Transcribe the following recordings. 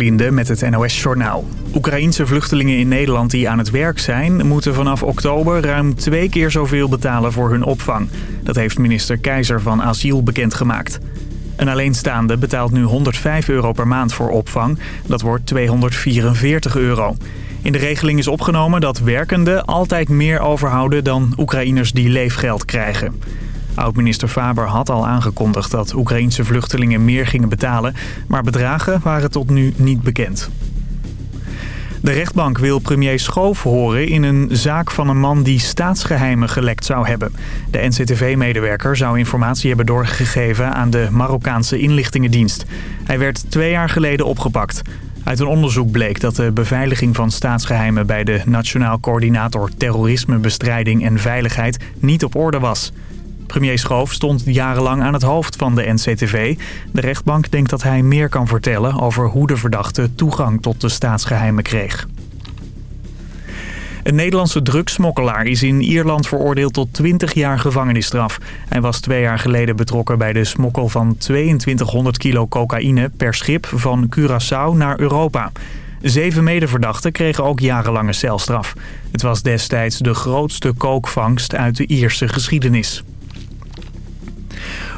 Linde met het NOS-journaal. Oekraïense vluchtelingen in Nederland die aan het werk zijn... moeten vanaf oktober ruim twee keer zoveel betalen voor hun opvang. Dat heeft minister Keizer van Asiel bekendgemaakt. Een alleenstaande betaalt nu 105 euro per maand voor opvang. Dat wordt 244 euro. In de regeling is opgenomen dat werkenden altijd meer overhouden... dan Oekraïners die leefgeld krijgen. Oud-minister Faber had al aangekondigd dat Oekraïense vluchtelingen meer gingen betalen, maar bedragen waren tot nu niet bekend. De rechtbank wil premier Schoof horen in een zaak van een man die staatsgeheimen gelekt zou hebben. De NCTV-medewerker zou informatie hebben doorgegeven aan de Marokkaanse inlichtingendienst. Hij werd twee jaar geleden opgepakt. Uit een onderzoek bleek dat de beveiliging van staatsgeheimen bij de Nationaal Coördinator Terrorismebestrijding en Veiligheid niet op orde was. Premier Schoof stond jarenlang aan het hoofd van de NCTV. De rechtbank denkt dat hij meer kan vertellen over hoe de verdachte toegang tot de staatsgeheimen kreeg. Een Nederlandse drugsmokkelaar is in Ierland veroordeeld tot 20 jaar gevangenisstraf. Hij was twee jaar geleden betrokken bij de smokkel van 2200 kilo cocaïne per schip van Curaçao naar Europa. Zeven medeverdachten kregen ook jarenlange celstraf. Het was destijds de grootste kookvangst uit de Ierse geschiedenis.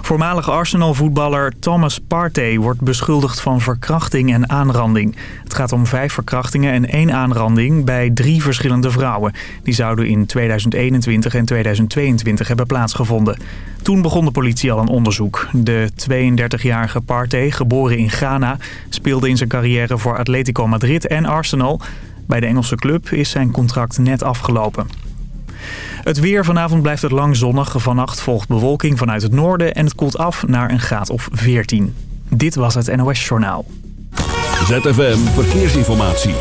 Voormalig Arsenal-voetballer Thomas Partey wordt beschuldigd van verkrachting en aanranding. Het gaat om vijf verkrachtingen en één aanranding bij drie verschillende vrouwen. Die zouden in 2021 en 2022 hebben plaatsgevonden. Toen begon de politie al een onderzoek. De 32-jarige Partey, geboren in Ghana, speelde in zijn carrière voor Atletico Madrid en Arsenal. Bij de Engelse club is zijn contract net afgelopen. Het weer vanavond blijft het lang zonnig. Vannacht volgt bewolking vanuit het noorden en het koelt af naar een graad of 14. Dit was het NOS Journaal. ZFM Verkeersinformatie.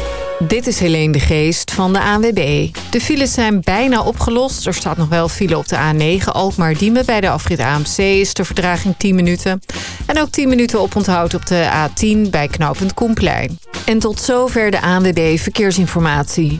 Dit is Helene de Geest van de ANWB. De files zijn bijna opgelost. Er staat nog wel file op de A9 Alkmaar-Diemen. Bij de afrit AMC is de verdraging 10 minuten. En ook 10 minuten oponthoud op de A10 bij knooppunt Koenplein. En tot zover de ANWB Verkeersinformatie.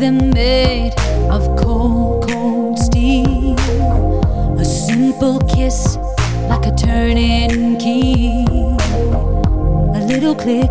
They're made of cold, cold steel. A simple kiss, like a turning key. A little click,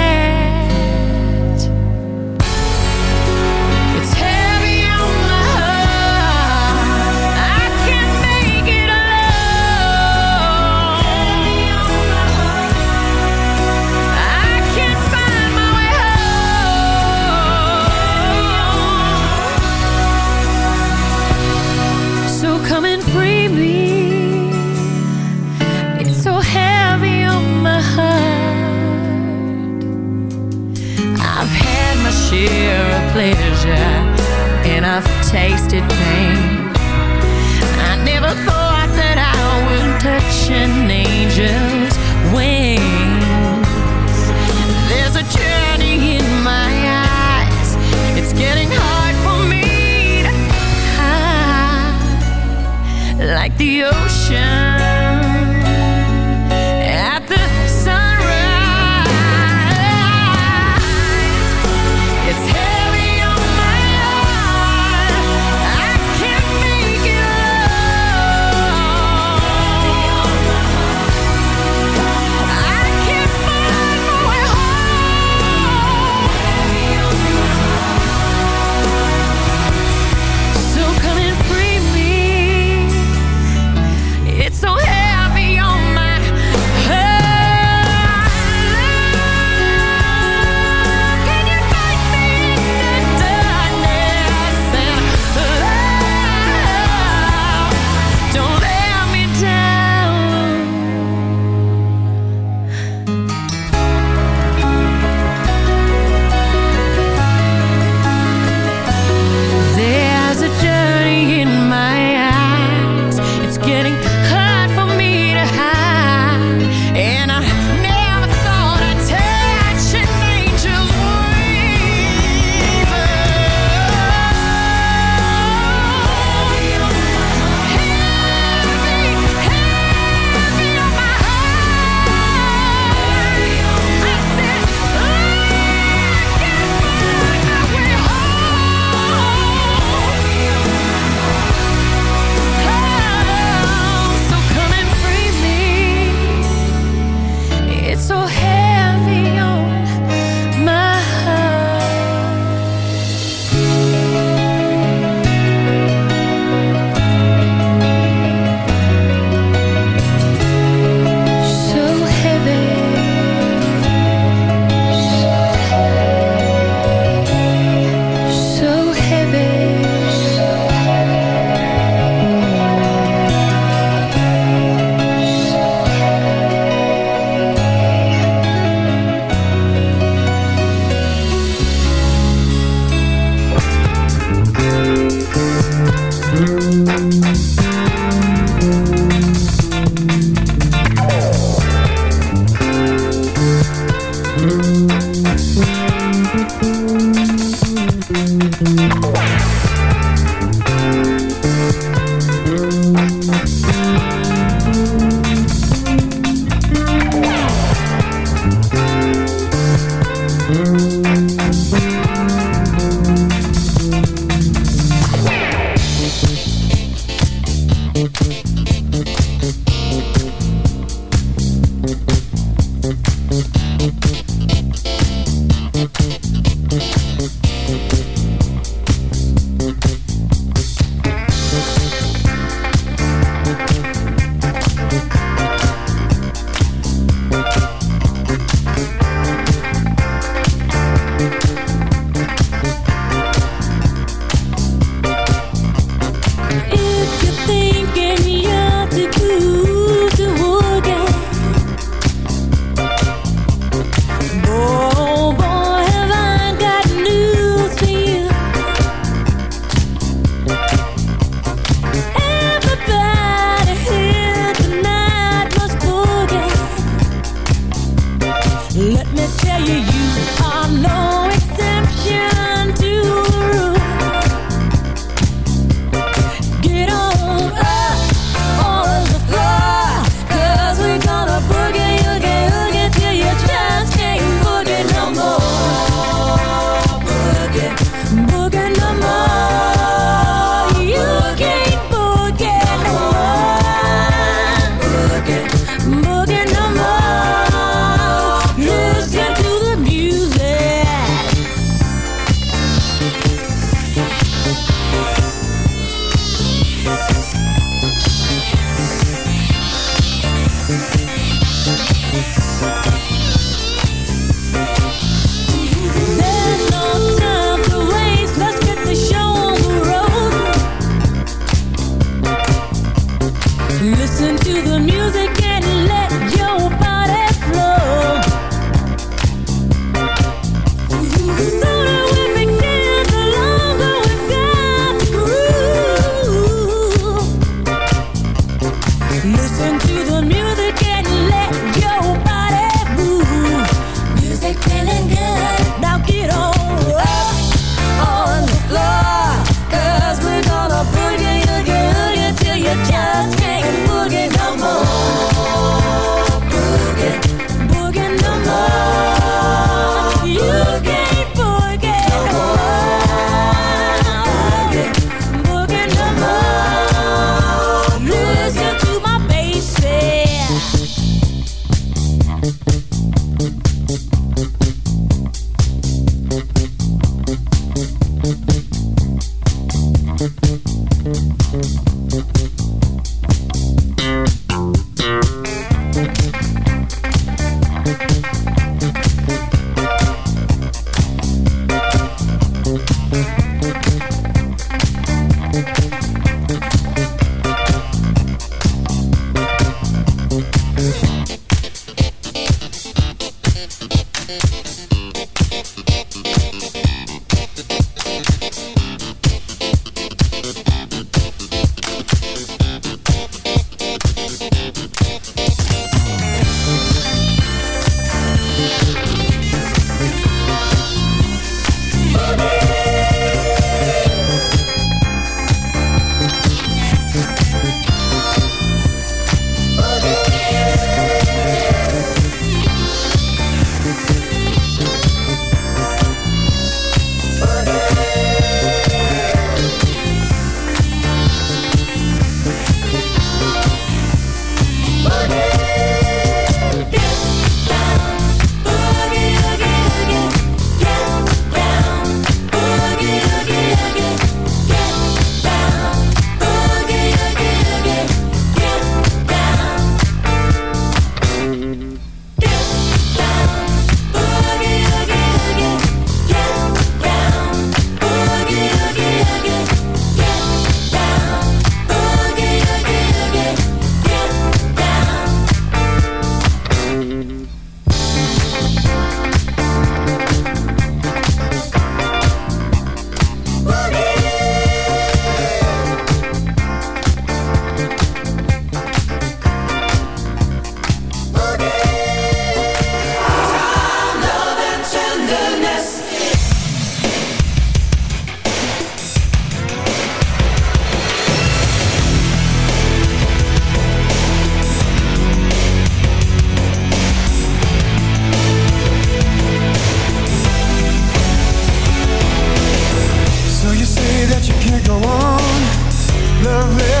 go on, love it.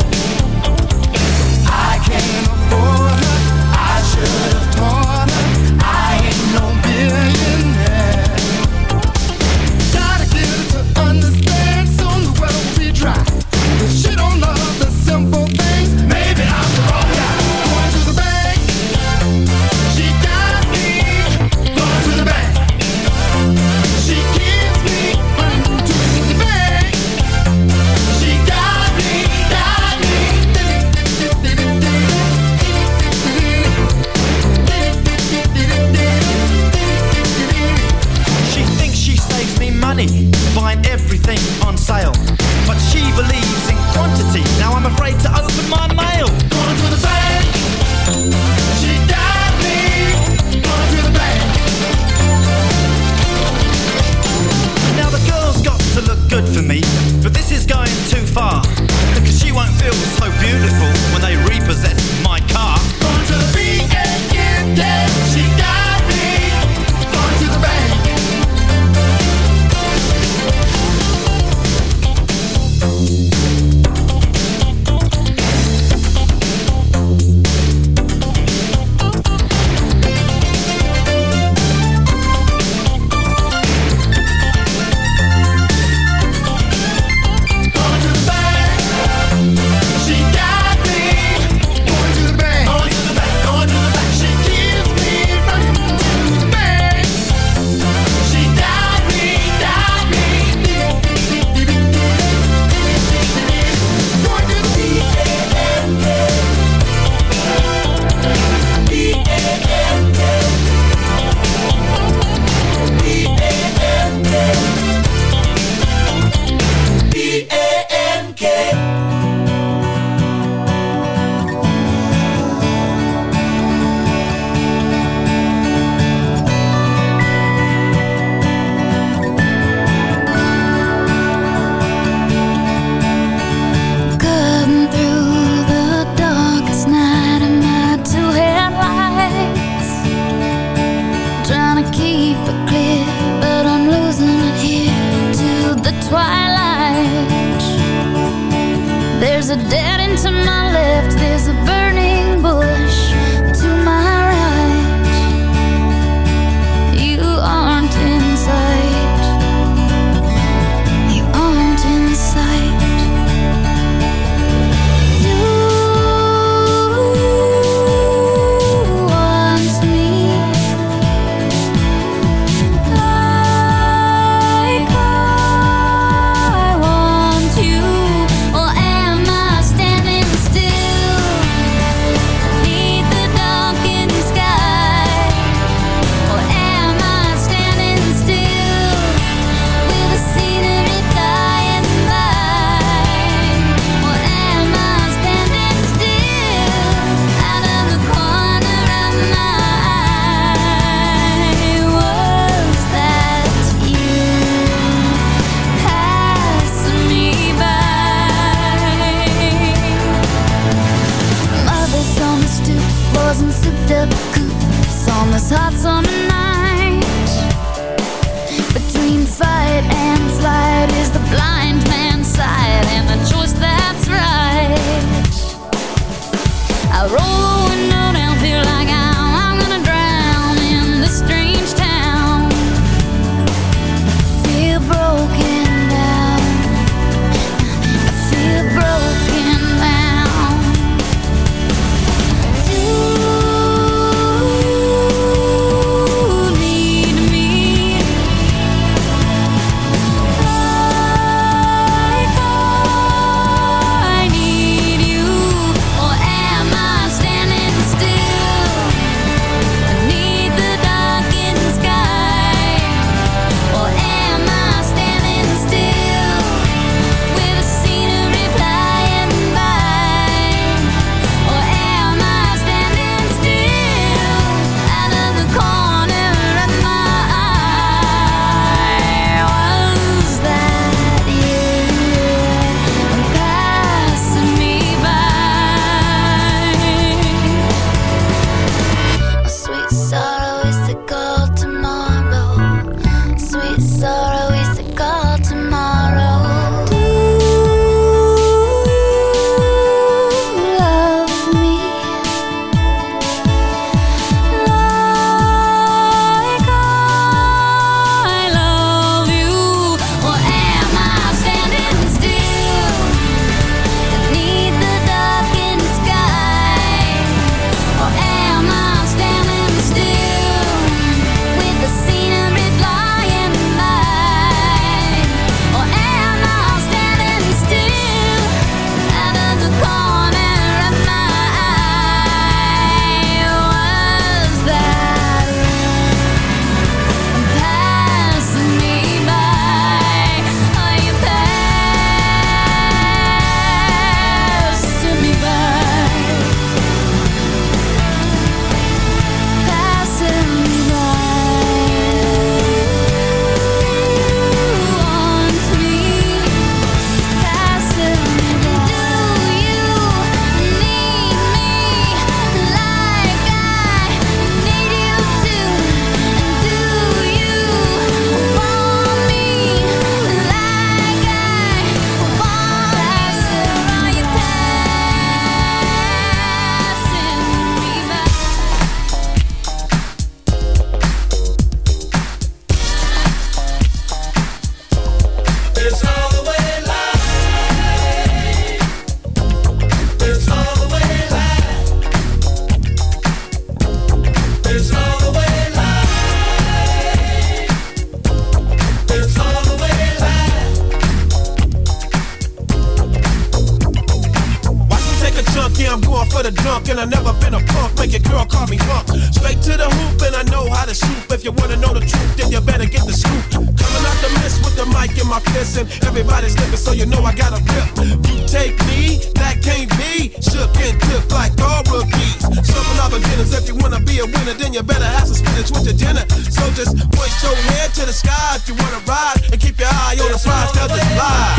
A winner, then you better have some spinach with your dinner. So just point your head to the sky if you wanna ride, and keep your eye on the prize, cause it's live.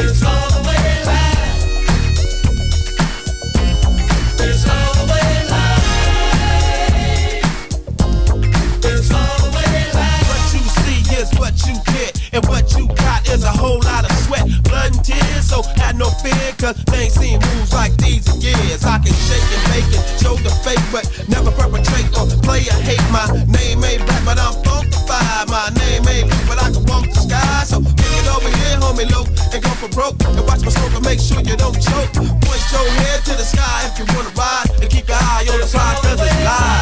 It's all the way live. It's all the way live. It's all the way live. What you see is what you get, and what you got is a whole lot of sweat, blood and tears. So had no fear, cause they ain't bake and show the fake, but never perpetrate or play or hate. My name ain't black, but I'm funkified. My name ain't Luke, but I can walk the sky. So kick it over here, homie, low, and go for broke. And watch my smoke and make sure you don't choke. Point your head to the sky if you wanna ride, and keep your eye on the prize, cause it's live.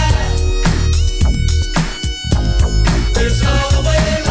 It's all the way.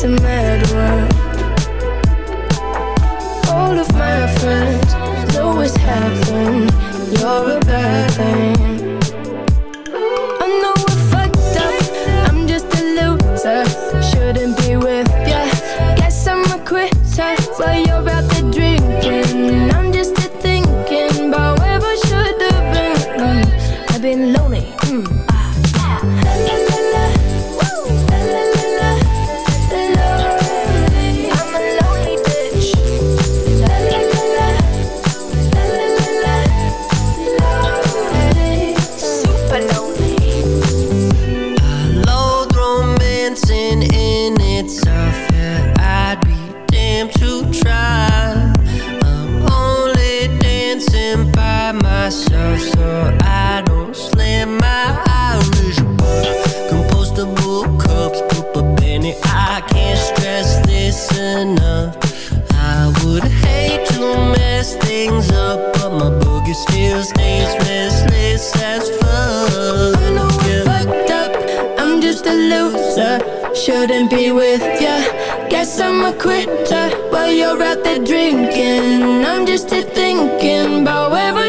to me.